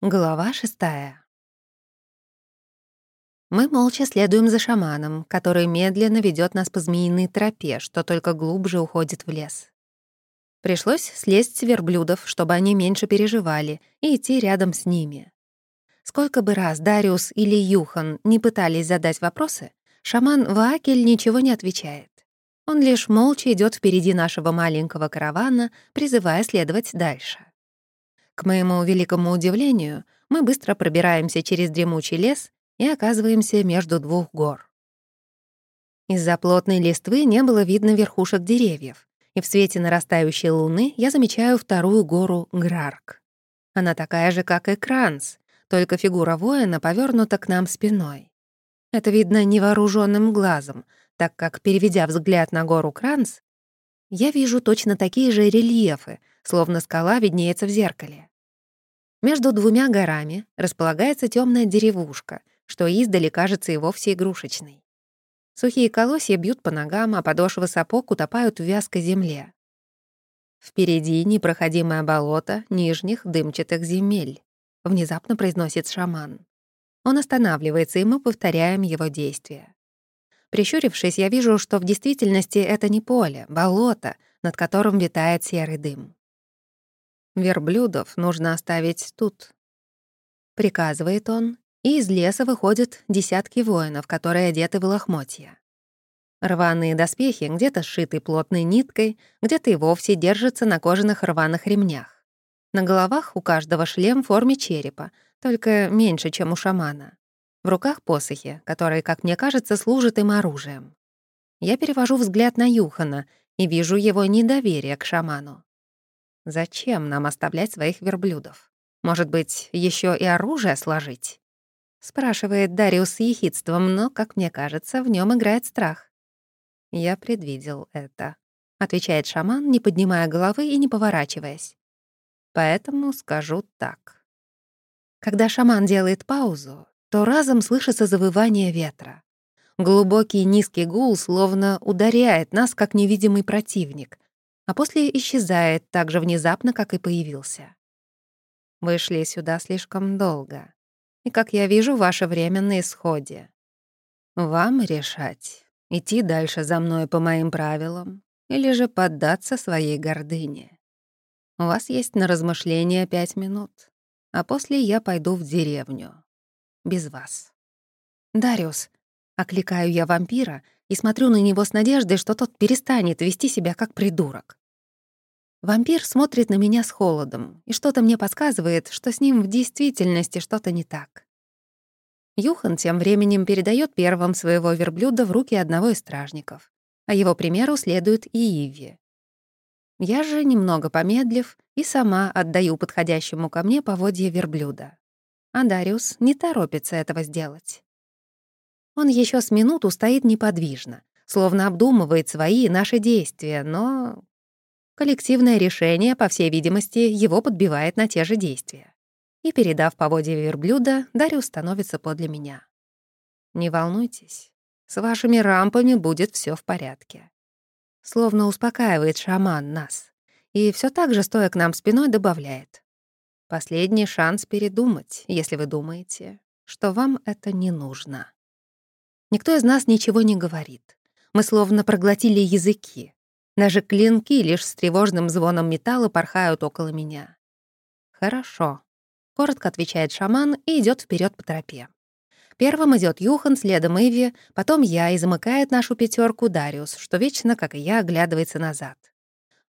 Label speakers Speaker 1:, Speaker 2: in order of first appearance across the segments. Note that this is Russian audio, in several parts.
Speaker 1: Глава шестая. Мы молча следуем за шаманом, который медленно ведет нас по змеиной тропе, что только глубже уходит в лес. Пришлось слезть с верблюдов, чтобы они меньше переживали, и идти рядом с ними. Сколько бы раз Дариус или Юхан не пытались задать вопросы, шаман Ваакель ничего не отвечает. Он лишь молча идет впереди нашего маленького каравана, призывая следовать дальше. К моему великому удивлению, мы быстро пробираемся через дремучий лес и оказываемся между двух гор. Из-за плотной листвы не было видно верхушек деревьев, и в свете нарастающей луны я замечаю вторую гору Грарк. Она такая же, как и Кранс, только фигура воина повернута к нам спиной. Это видно невооруженным глазом, так как, переведя взгляд на гору Кранс, я вижу точно такие же рельефы, словно скала виднеется в зеркале. Между двумя горами располагается темная деревушка, что издали кажется и вовсе игрушечной. Сухие колосья бьют по ногам, а подошвы сапог утопают в вязкой земле. Впереди непроходимое болото нижних дымчатых земель, внезапно произносит шаман. Он останавливается, и мы повторяем его действия. Прищурившись, я вижу, что в действительности это не поле, болото, над которым витает серый дым. Верблюдов нужно оставить тут. Приказывает он, и из леса выходят десятки воинов, которые одеты в лохмотья. Рваные доспехи где-то сшиты плотной ниткой, где-то и вовсе держатся на кожаных рваных ремнях. На головах у каждого шлем в форме черепа, только меньше, чем у шамана. В руках посохи, которые, как мне кажется, служат им оружием. Я перевожу взгляд на Юхана и вижу его недоверие к шаману. Зачем нам оставлять своих верблюдов? Может быть, еще и оружие сложить? Спрашивает Дариус с ехидством, но, как мне кажется, в нем играет страх. Я предвидел это. Отвечает шаман, не поднимая головы и не поворачиваясь. Поэтому скажу так. Когда шаман делает паузу, то разом слышится завывание ветра. Глубокий низкий гул словно ударяет нас, как невидимый противник, а после исчезает так же внезапно, как и появился. Вы шли сюда слишком долго, и, как я вижу, ваше время на исходе. Вам решать, идти дальше за мной по моим правилам или же поддаться своей гордыне. У вас есть на размышление пять минут, а после я пойду в деревню. Без вас. «Дариус», — окликаю я вампира и смотрю на него с надеждой, что тот перестанет вести себя как придурок. Вампир смотрит на меня с холодом, и что-то мне подсказывает, что с ним в действительности что-то не так. Юхан тем временем передает первым своего верблюда в руки одного из стражников, а его примеру следует и Иви. Я же, немного помедлив, и сама отдаю подходящему ко мне поводье верблюда. А Дариус не торопится этого сделать. Он еще с минуту стоит неподвижно, словно обдумывает свои и наши действия, но Коллективное решение, по всей видимости, его подбивает на те же действия. И, передав поводье верблюда, Дариус становится подле меня. «Не волнуйтесь, с вашими рампами будет все в порядке». Словно успокаивает шаман нас. И все так же, стоя к нам спиной, добавляет. «Последний шанс передумать, если вы думаете, что вам это не нужно». Никто из нас ничего не говорит. Мы словно проглотили языки. Даже клинки лишь с тревожным звоном металла порхают около меня. «Хорошо», — коротко отвечает шаман и идет вперед по тропе. Первым идет Юхан, следом Иви, потом я и замыкает нашу пятерку Дариус, что вечно, как и я, оглядывается назад.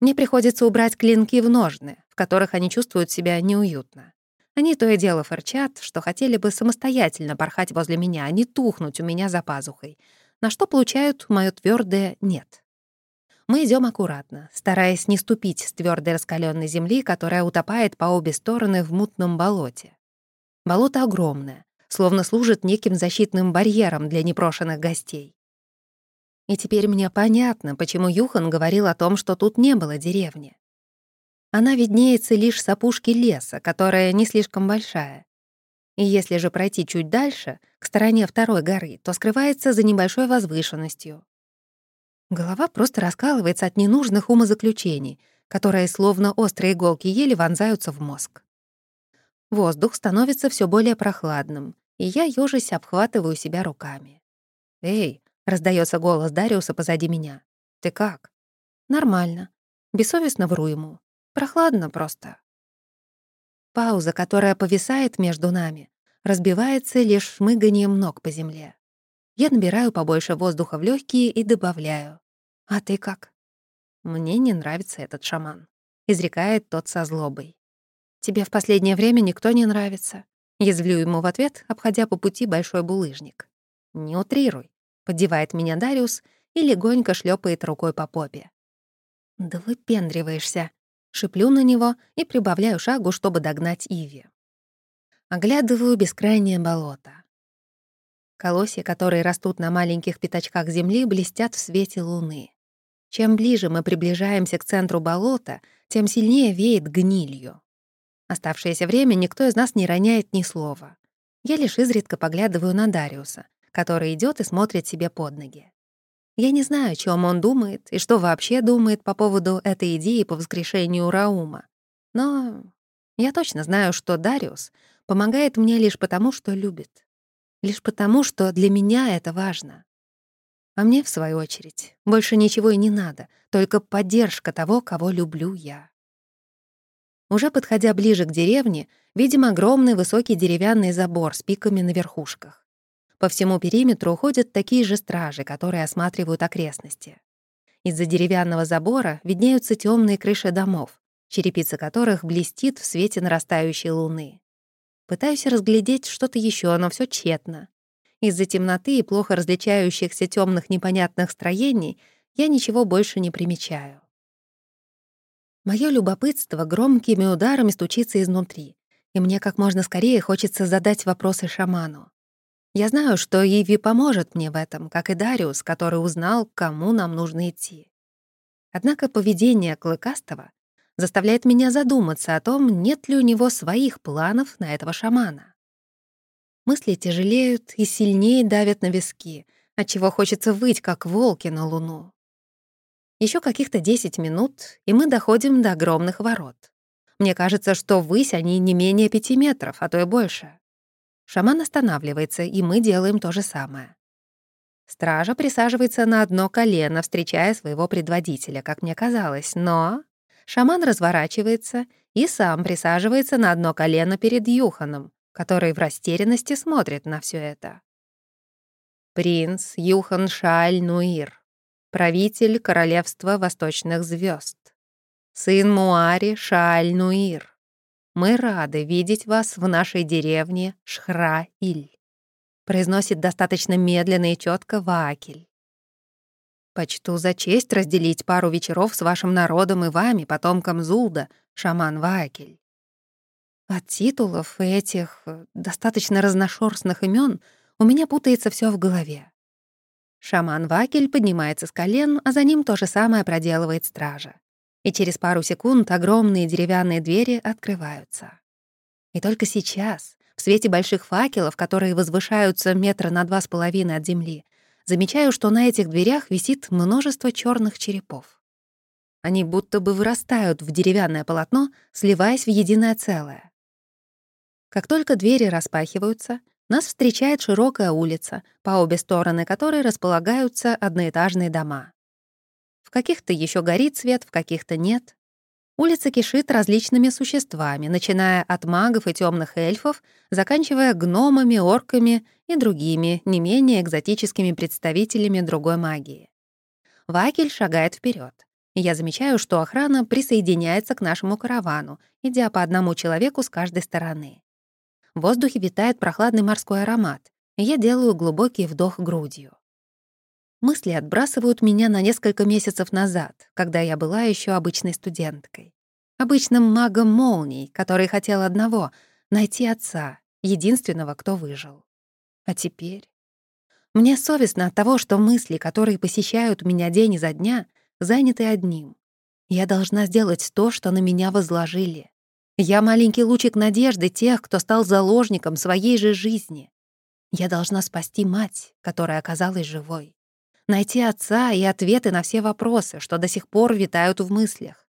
Speaker 1: Мне приходится убрать клинки в ножны, в которых они чувствуют себя неуютно. Они то и дело фырчат, что хотели бы самостоятельно порхать возле меня, а не тухнуть у меня за пазухой, на что получают моё твердое «нет». Мы идем аккуратно, стараясь не ступить с твердой раскаленной земли, которая утопает по обе стороны в мутном болоте. Болото огромное, словно служит неким защитным барьером для непрошенных гостей. И теперь мне понятно, почему Юхан говорил о том, что тут не было деревни. Она виднеется лишь с опушки леса, которая не слишком большая. И если же пройти чуть дальше, к стороне второй горы, то скрывается за небольшой возвышенностью. Голова просто раскалывается от ненужных умозаключений, которые, словно острые иголки, еле вонзаются в мозг. Воздух становится все более прохладным, и я, ёжись, обхватываю себя руками. «Эй!» — раздается голос Дариуса позади меня. «Ты как?» «Нормально». Бессовестно вру ему. «Прохладно просто». Пауза, которая повисает между нами, разбивается лишь шмыганием ног по земле. Я набираю побольше воздуха в легкие и добавляю. «А ты как?» «Мне не нравится этот шаман», — изрекает тот со злобой. «Тебе в последнее время никто не нравится», — язвлю ему в ответ, обходя по пути большой булыжник. «Не утрируй», — поддевает меня Дариус и легонько шлепает рукой по попе. «Да выпендриваешься», — шиплю на него и прибавляю шагу, чтобы догнать Иви. Оглядываю бескрайнее болото. Колосья, которые растут на маленьких пятачках земли, блестят в свете луны. Чем ближе мы приближаемся к центру болота, тем сильнее веет гнилью. Оставшееся время никто из нас не роняет ни слова. Я лишь изредка поглядываю на Дариуса, который идет и смотрит себе под ноги. Я не знаю, о чем он думает и что вообще думает по поводу этой идеи по воскрешению Раума. Но я точно знаю, что Дариус помогает мне лишь потому, что любит. Лишь потому, что для меня это важно. А мне, в свою очередь, больше ничего и не надо, только поддержка того, кого люблю я. Уже подходя ближе к деревне, видим огромный высокий деревянный забор с пиками на верхушках. По всему периметру ходят такие же стражи, которые осматривают окрестности. Из-за деревянного забора виднеются темные крыши домов, черепица которых блестит в свете нарастающей луны. Пытаюсь разглядеть что-то еще, но все тщетно. Из-за темноты и плохо различающихся темных непонятных строений я ничего больше не примечаю. Моё любопытство громкими ударами стучится изнутри, и мне как можно скорее хочется задать вопросы шаману. Я знаю, что Иви поможет мне в этом, как и Дариус, который узнал, кому нам нужно идти. Однако поведение Клыкастого заставляет меня задуматься о том, нет ли у него своих планов на этого шамана. Мысли тяжелеют и сильнее давят на виски, отчего хочется выть, как волки на луну. Еще каких-то 10 минут, и мы доходим до огромных ворот. Мне кажется, что ввысь они не менее пяти метров, а то и больше. Шаман останавливается, и мы делаем то же самое. Стража присаживается на одно колено, встречая своего предводителя, как мне казалось, но шаман разворачивается и сам присаживается на одно колено перед Юханом, который в растерянности смотрит на все это. Принц Юхан Шааль-Нуир, правитель королевства восточных звезд, сын Муари Шааль-Нуир. Мы рады видеть вас в нашей деревне Шхра-Иль. Произносит достаточно медленно и четко Ваакель. Почту за честь разделить пару вечеров с вашим народом и вами, потомком Зулда, шаман Ваакель. От титулов и этих э, достаточно разношерстных имен у меня путается все в голове. Шаман Вакель поднимается с колен, а за ним то же самое проделывает стража. И через пару секунд огромные деревянные двери открываются. И только сейчас, в свете больших факелов, которые возвышаются метра на два с половиной от земли, замечаю, что на этих дверях висит множество черных черепов. Они будто бы вырастают в деревянное полотно, сливаясь в единое целое. Как только двери распахиваются, нас встречает широкая улица, по обе стороны которой располагаются одноэтажные дома. Каких-то еще горит свет, в каких-то нет. Улица кишит различными существами, начиная от магов и темных эльфов, заканчивая гномами, орками и другими, не менее экзотическими представителями другой магии. Вакель шагает вперед. Я замечаю, что охрана присоединяется к нашему каравану, идя по одному человеку с каждой стороны. В воздухе витает прохладный морской аромат, я делаю глубокий вдох грудью. Мысли отбрасывают меня на несколько месяцев назад, когда я была еще обычной студенткой. Обычным магом молний, который хотел одного — найти отца, единственного, кто выжил. А теперь... Мне совестно от того, что мысли, которые посещают меня день изо дня, заняты одним. Я должна сделать то, что на меня возложили. Я маленький лучик надежды тех, кто стал заложником своей же жизни. Я должна спасти мать, которая оказалась живой найти отца и ответы на все вопросы, что до сих пор витают в мыслях.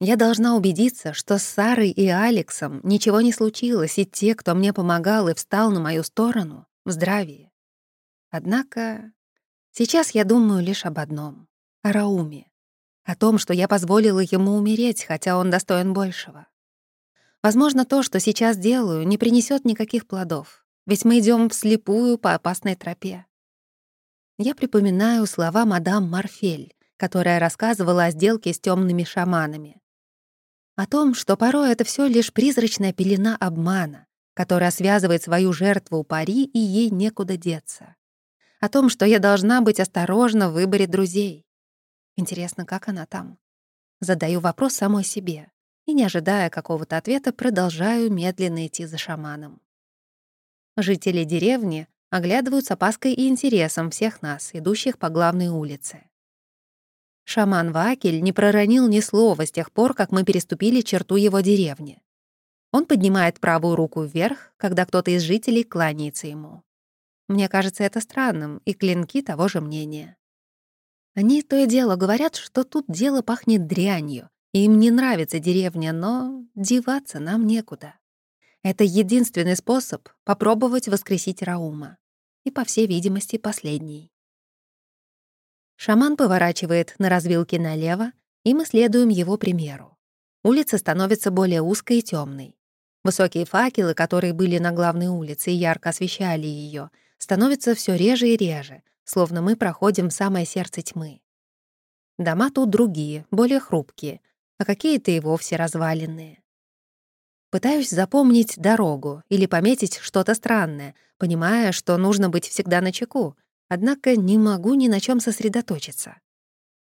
Speaker 1: Я должна убедиться, что с Сарой и Алексом ничего не случилось, и те, кто мне помогал и встал на мою сторону, в здравии. Однако сейчас я думаю лишь об одном — о Рауме. О том, что я позволила ему умереть, хотя он достоин большего. Возможно, то, что сейчас делаю, не принесет никаких плодов, ведь мы идем вслепую по опасной тропе. Я припоминаю слова мадам Марфель, которая рассказывала о сделке с темными шаманами. О том, что порой это все лишь призрачная пелена обмана, которая связывает свою жертву пари, и ей некуда деться. О том, что я должна быть осторожна в выборе друзей. Интересно, как она там? Задаю вопрос самой себе и, не ожидая какого-то ответа, продолжаю медленно идти за шаманом. Жители деревни оглядывают с опаской и интересом всех нас, идущих по главной улице. Шаман Вакель не проронил ни слова с тех пор, как мы переступили черту его деревни. Он поднимает правую руку вверх, когда кто-то из жителей кланяется ему. Мне кажется это странным, и клинки того же мнения. Они то и дело говорят, что тут дело пахнет дрянью, и им не нравится деревня, но деваться нам некуда. Это единственный способ попробовать воскресить Раума. И, по всей видимости, последний. Шаман поворачивает на развилке налево, и мы следуем его примеру. Улица становится более узкой и темной. Высокие факелы, которые были на главной улице и ярко освещали ее, становятся все реже и реже, словно мы проходим в самое сердце тьмы. Дома тут другие, более хрупкие, а какие-то и вовсе разваленные. Пытаюсь запомнить дорогу или пометить что-то странное, понимая, что нужно быть всегда на чеку, Однако не могу ни на чем сосредоточиться.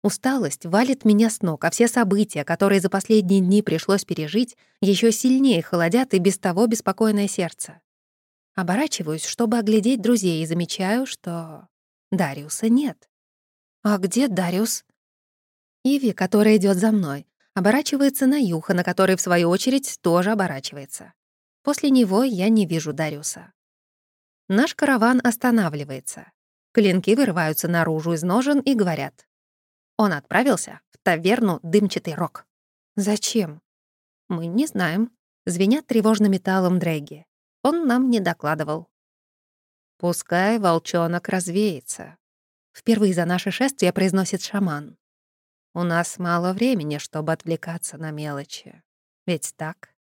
Speaker 1: Усталость валит меня с ног, а все события, которые за последние дни пришлось пережить, еще сильнее холодят и без того беспокойное сердце. Оборачиваюсь, чтобы оглядеть друзей, и замечаю, что Дариуса нет. А где Дариус? Иви, которая идет за мной, оборачивается на Юха, на который, в свою очередь, тоже оборачивается. После него я не вижу Дариуса. Наш караван останавливается. Клинки вырываются наружу из ножен и говорят. Он отправился в таверну «Дымчатый рог». Зачем? Мы не знаем. Звенят тревожным металлом дрэги. Он нам не докладывал. Пускай волчонок развеется. Впервые за наше шествие произносит шаман. У нас мало времени, чтобы отвлекаться на мелочи. Ведь так?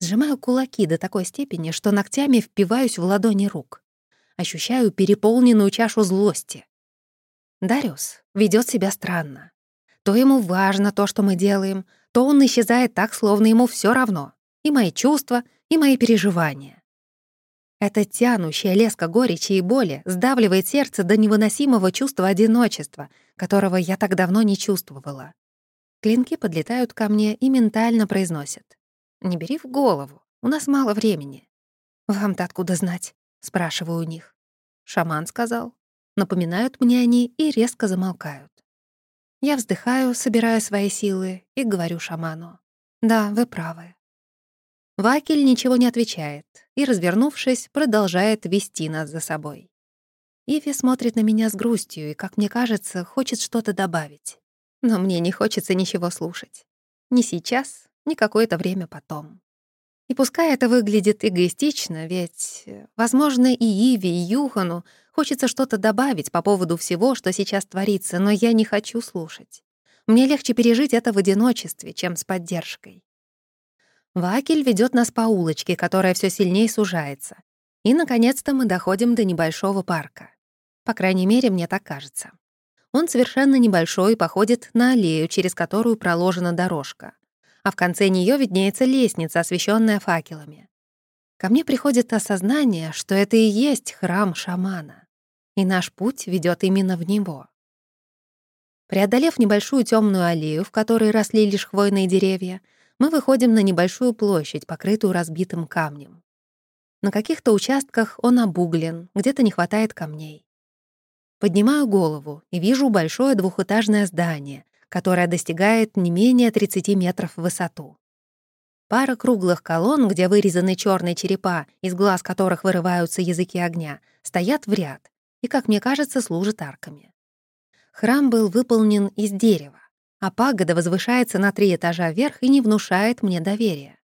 Speaker 1: Сжимаю кулаки до такой степени, что ногтями впиваюсь в ладони рук ощущаю переполненную чашу злости. Дариус ведет себя странно. То ему важно то, что мы делаем, то он исчезает так, словно ему все равно. И мои чувства, и мои переживания. Эта тянущая леска горечи и боли сдавливает сердце до невыносимого чувства одиночества, которого я так давно не чувствовала. Клинки подлетают ко мне и ментально произносят. «Не бери в голову, у нас мало времени». «Вам-то откуда знать?» — спрашиваю у них. «Шаман сказал». Напоминают мне они и резко замолкают. Я вздыхаю, собирая свои силы, и говорю шаману. «Да, вы правы». Вакель ничего не отвечает и, развернувшись, продолжает вести нас за собой. Иви смотрит на меня с грустью и, как мне кажется, хочет что-то добавить. Но мне не хочется ничего слушать. Ни сейчас, ни какое-то время потом. И пускай это выглядит эгоистично, ведь, э, возможно, и Иве, и Юхану хочется что-то добавить по поводу всего, что сейчас творится, но я не хочу слушать. Мне легче пережить это в одиночестве, чем с поддержкой. Вакель ведет нас по улочке, которая все сильнее сужается. И, наконец-то, мы доходим до небольшого парка. По крайней мере, мне так кажется. Он совершенно небольшой и походит на аллею, через которую проложена дорожка а в конце нее виднеется лестница, освещенная факелами. Ко мне приходит осознание, что это и есть храм шамана, и наш путь ведет именно в него. Преодолев небольшую темную аллею, в которой росли лишь хвойные деревья, мы выходим на небольшую площадь, покрытую разбитым камнем. На каких-то участках он обуглен, где-то не хватает камней. Поднимаю голову и вижу большое двухэтажное здание, которая достигает не менее 30 метров в высоту. Пара круглых колонн, где вырезаны черные черепа, из глаз которых вырываются языки огня, стоят в ряд и, как мне кажется, служат арками. Храм был выполнен из дерева. а пагода возвышается на три этажа вверх и не внушает мне доверия.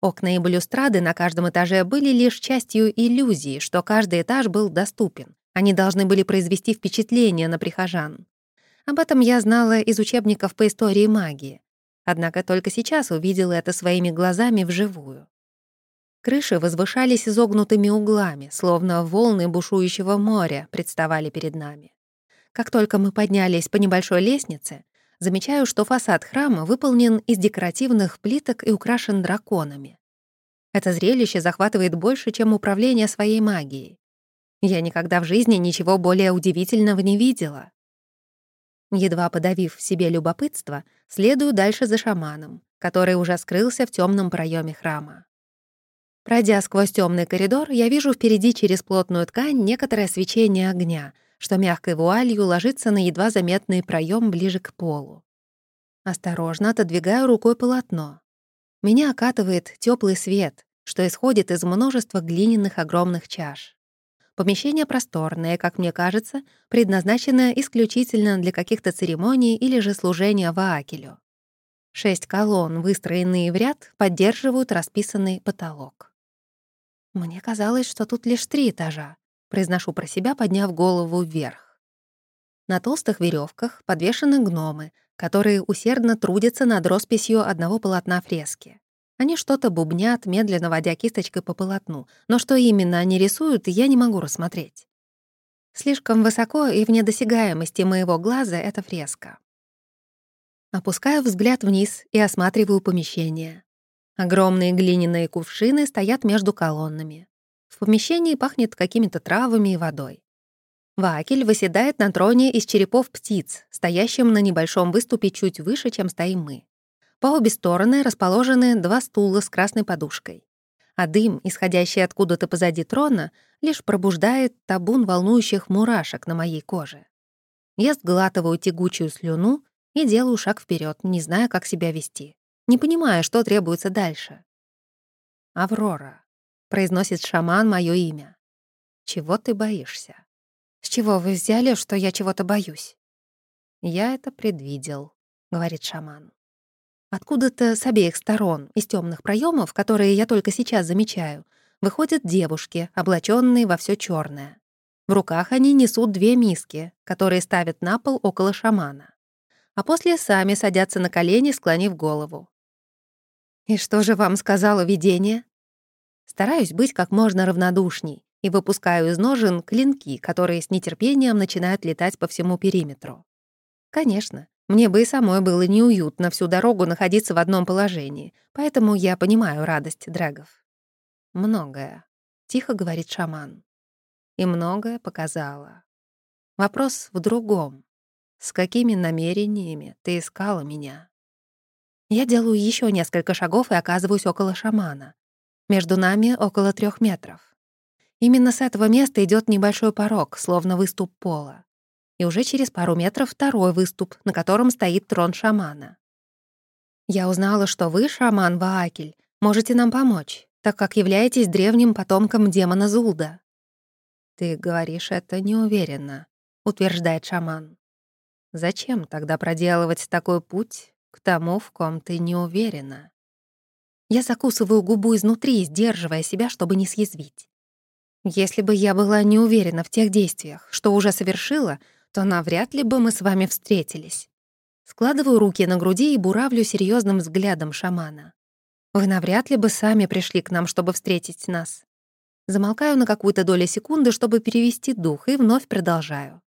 Speaker 1: Окна и балюстрады на каждом этаже были лишь частью иллюзии, что каждый этаж был доступен. Они должны были произвести впечатление на прихожан. Об этом я знала из учебников по истории магии. Однако только сейчас увидела это своими глазами вживую. Крыши возвышались изогнутыми углами, словно волны бушующего моря представали перед нами. Как только мы поднялись по небольшой лестнице, замечаю, что фасад храма выполнен из декоративных плиток и украшен драконами. Это зрелище захватывает больше, чем управление своей магией. Я никогда в жизни ничего более удивительного не видела. Едва подавив в себе любопытство, следую дальше за шаманом, который уже скрылся в темном проеме храма. Пройдя сквозь темный коридор, я вижу впереди через плотную ткань некоторое свечение огня, что мягкой вуалью ложится на едва заметный проем ближе к полу. Осторожно отодвигаю рукой полотно. Меня окатывает теплый свет, что исходит из множества глиняных огромных чаш. Помещение просторное, как мне кажется, предназначено исключительно для каких-то церемоний или же служения ваакелю. Шесть колонн, выстроенные в ряд, поддерживают расписанный потолок. Мне казалось, что тут лишь три этажа произношу про себя, подняв голову вверх. На толстых веревках подвешены гномы, которые усердно трудятся над росписью одного полотна фрески. Они что-то бубнят, медленно водя кисточкой по полотну, но что именно они рисуют, я не могу рассмотреть. Слишком высоко и в недосягаемости моего глаза эта фреска. Опускаю взгляд вниз и осматриваю помещение. Огромные глиняные кувшины стоят между колоннами. В помещении пахнет какими-то травами и водой. Вакель выседает на троне из черепов птиц, стоящим на небольшом выступе чуть выше, чем стоим мы. По обе стороны расположены два стула с красной подушкой. А дым, исходящий откуда-то позади трона, лишь пробуждает табун волнующих мурашек на моей коже. Я сглатываю тягучую слюну и делаю шаг вперед, не зная, как себя вести, не понимая, что требуется дальше. Аврора произносит шаман мое имя. Чего ты боишься? С чего вы взяли, что я чего-то боюсь? Я это предвидел, говорит шаман. Откуда-то с обеих сторон, из темных проемов, которые я только сейчас замечаю, выходят девушки, облаченные во все черное. В руках они несут две миски, которые ставят на пол около шамана. А после сами садятся на колени, склонив голову. «И что же вам сказала видение?» Стараюсь быть как можно равнодушней и выпускаю из ножен клинки, которые с нетерпением начинают летать по всему периметру. Конечно, мне бы и самой было неуютно всю дорогу находиться в одном положении, поэтому я понимаю радость дрэгов. «Многое», — тихо говорит шаман. И многое показала. Вопрос в другом. С какими намерениями ты искала меня? Я делаю еще несколько шагов и оказываюсь около шамана. Между нами около трех метров. Именно с этого места идет небольшой порог, словно выступ пола. И уже через пару метров второй выступ, на котором стоит трон шамана. Я узнала, что вы, шаман Ваакель, можете нам помочь, так как являетесь древним потомком демона Зулда. Ты говоришь это неуверенно, утверждает шаман. Зачем тогда проделывать такой путь к тому, в ком ты не уверена? Я закусываю губу изнутри, сдерживая себя, чтобы не съязвить. Если бы я была не уверена в тех действиях, что уже совершила, то навряд ли бы мы с вами встретились. Складываю руки на груди и буравлю серьезным взглядом шамана. Вы навряд ли бы сами пришли к нам, чтобы встретить нас. Замолкаю на какую-то долю секунды, чтобы перевести дух, и вновь продолжаю.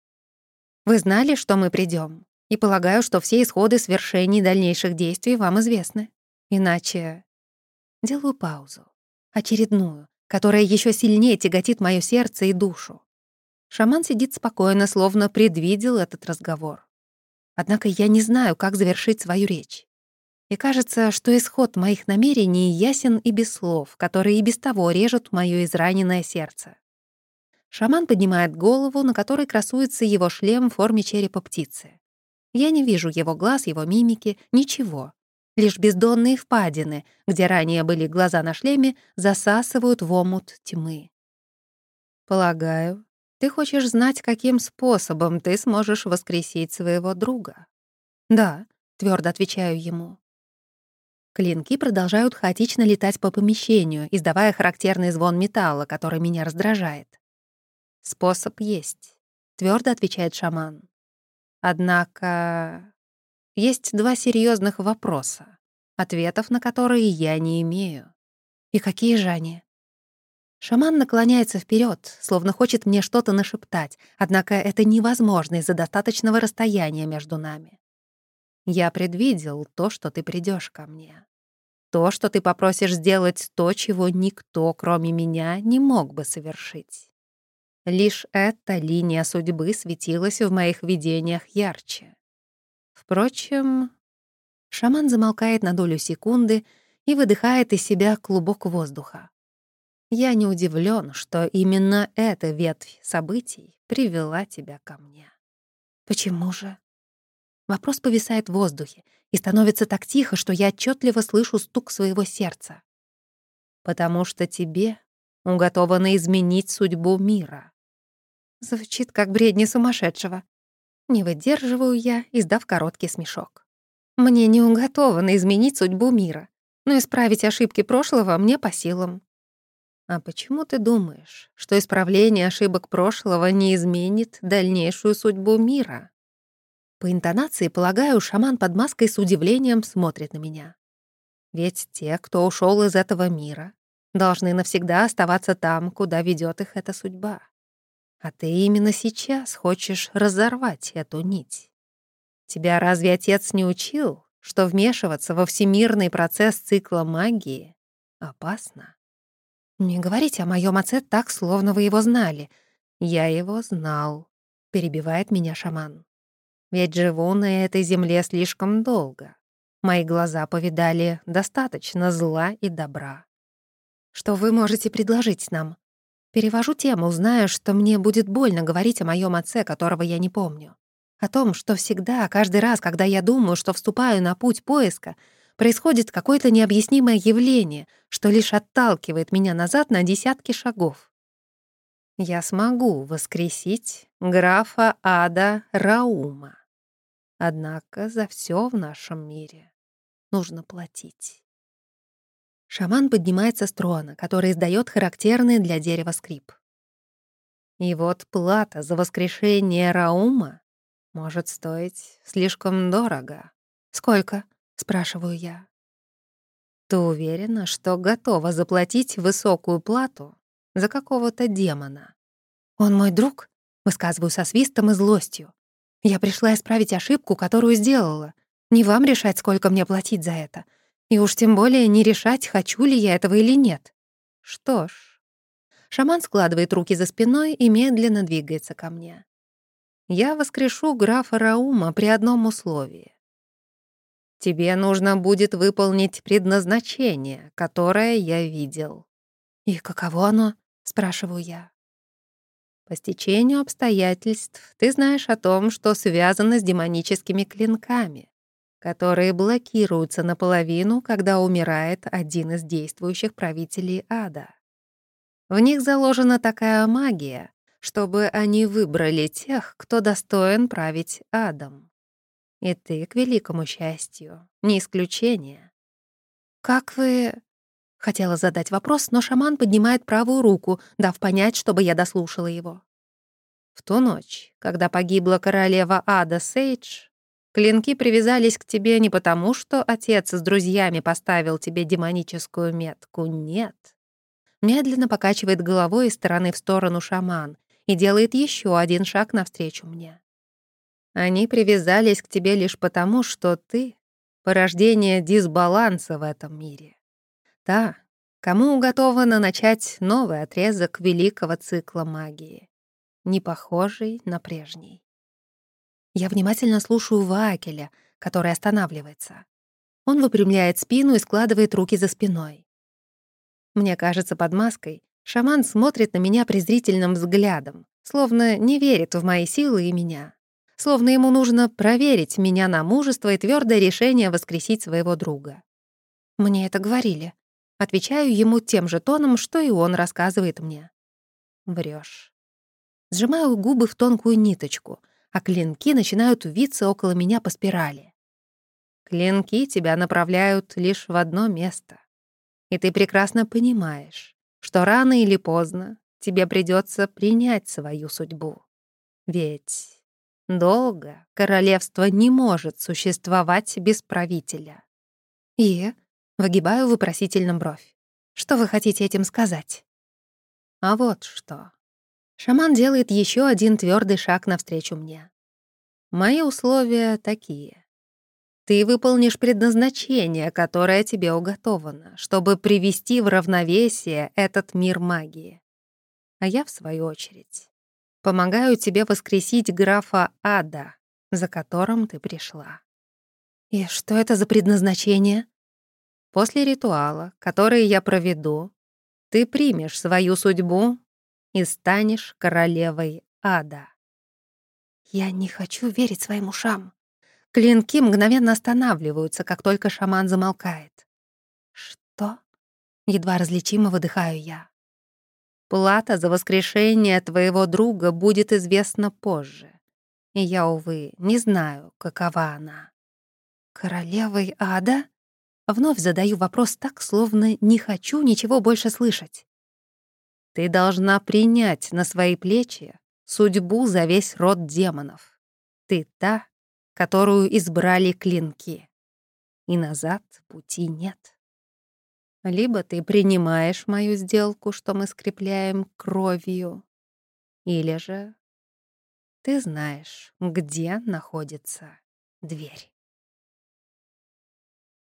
Speaker 1: Вы знали, что мы придем, и полагаю, что все исходы свершений дальнейших действий вам известны. Иначе Делаю паузу. Очередную, которая еще сильнее тяготит мое сердце и душу. Шаман сидит спокойно, словно предвидел этот разговор. Однако я не знаю, как завершить свою речь. И кажется, что исход моих намерений ясен и без слов, которые и без того режут моё израненное сердце. Шаман поднимает голову, на которой красуется его шлем в форме черепа птицы. Я не вижу его глаз, его мимики, ничего. Лишь бездонные впадины, где ранее были глаза на шлеме, засасывают в омут тьмы. «Полагаю, ты хочешь знать, каким способом ты сможешь воскресить своего друга?» «Да», твердо отвечаю ему. Клинки продолжают хаотично летать по помещению, издавая характерный звон металла, который меня раздражает. «Способ есть», — твердо отвечает шаман. Однако есть два серьезных вопроса, ответов на которые я не имею. И какие же они? Шаман наклоняется вперед, словно хочет мне что-то нашептать, однако это невозможно из-за достаточного расстояния между нами. Я предвидел то, что ты придешь ко мне. То, что ты попросишь сделать то, чего никто, кроме меня, не мог бы совершить. Лишь эта линия судьбы светилась в моих видениях ярче. Впрочем, шаман замолкает на долю секунды и выдыхает из себя клубок воздуха. Я не удивлен, что именно эта ветвь событий привела тебя ко мне. Почему же? Вопрос повисает в воздухе и становится так тихо, что я отчетливо слышу стук своего сердца. Потому что тебе уготовано изменить судьбу мира. Звучит как бредни сумасшедшего. Не выдерживаю я, издав короткий смешок. Мне не уготовано изменить судьбу мира, но исправить ошибки прошлого мне по силам. А почему ты думаешь, что исправление ошибок прошлого не изменит дальнейшую судьбу мира? По интонации, полагаю, шаман под маской с удивлением смотрит на меня. Ведь те, кто ушел из этого мира, должны навсегда оставаться там, куда ведет их эта судьба. А ты именно сейчас хочешь разорвать эту нить. Тебя разве отец не учил, что вмешиваться во всемирный процесс цикла магии опасно? Не говорите о моем отце так, словно вы его знали. Я его знал, перебивает меня шаман. Ведь живу на этой земле слишком долго. Мои глаза повидали достаточно зла и добра. Что вы можете предложить нам? Перевожу тему, зная, что мне будет больно говорить о моем отце, которого я не помню. О том, что всегда, каждый раз, когда я думаю, что вступаю на путь поиска, происходит какое-то необъяснимое явление, что лишь отталкивает меня назад на десятки шагов. Я смогу воскресить графа Ада Раума. Однако за все в нашем мире нужно платить. Шаман поднимается с трона, который издает характерный для дерева скрип. И вот плата за воскрешение Раума может стоить слишком дорого. «Сколько?» — спрашиваю я. «Ты уверена, что готова заплатить высокую плату за какого-то демона?» «Он мой друг?» — высказываю со свистом и злостью. «Я пришла исправить ошибку, которую сделала. Не вам решать, сколько мне платить за это. И уж тем более не решать, хочу ли я этого или нет. Что ж...» Шаман складывает руки за спиной и медленно двигается ко мне. «Я воскрешу графа Раума при одном условии. Тебе нужно будет выполнить предназначение, которое я видел». «И каково оно?» — спрашиваю я. По стечению обстоятельств ты знаешь о том, что связано с демоническими клинками, которые блокируются наполовину, когда умирает один из действующих правителей ада. В них заложена такая магия, чтобы они выбрали тех, кто достоин править адом. И ты, к великому счастью, не исключение. «Как вы...» Хотела задать вопрос, но шаман поднимает правую руку, дав понять, чтобы я дослушала его. В ту ночь, когда погибла королева Ада Сейдж, клинки привязались к тебе не потому, что отец с друзьями поставил тебе демоническую метку, нет. Медленно покачивает головой из стороны в сторону шаман и делает еще один шаг навстречу мне. Они привязались к тебе лишь потому, что ты — порождение дисбаланса в этом мире. Та, кому уготовано начать новый отрезок великого цикла магии, не похожий на прежний. Я внимательно слушаю Вакеля, который останавливается. Он выпрямляет спину и складывает руки за спиной. Мне кажется, под маской шаман смотрит на меня презрительным взглядом, словно не верит в мои силы и меня словно ему нужно проверить меня на мужество и твердое решение воскресить своего друга. Мне это говорили. Отвечаю ему тем же тоном, что и он рассказывает мне. Врешь. Сжимаю губы в тонкую ниточку, а клинки начинают виться около меня по спирали. Клинки тебя направляют лишь в одно место. И ты прекрасно понимаешь, что рано или поздно тебе придется принять свою судьбу. Ведь долго королевство не может существовать без правителя. И выгибаю вопросительно бровь. Что вы хотите этим сказать? А вот что. Шаман делает еще один твердый шаг навстречу мне. Мои условия такие. Ты выполнишь предназначение, которое тебе уготовано, чтобы привести в равновесие этот мир магии. А я, в свою очередь, помогаю тебе воскресить графа Ада, за которым ты пришла. И что это за предназначение? После ритуала, который я проведу, ты примешь свою судьбу и станешь королевой ада. Я не хочу верить своим ушам. Клинки мгновенно останавливаются, как только шаман замолкает. Что? Едва различимо выдыхаю я. Плата за воскрешение твоего друга будет известна позже. И я, увы, не знаю, какова она. Королевой ада? Вновь задаю вопрос так, словно не хочу ничего больше слышать. Ты должна принять на свои плечи судьбу за весь род демонов. Ты та, которую избрали клинки. И назад пути нет. Либо ты принимаешь мою сделку, что мы скрепляем кровью, или же ты знаешь, где находится дверь.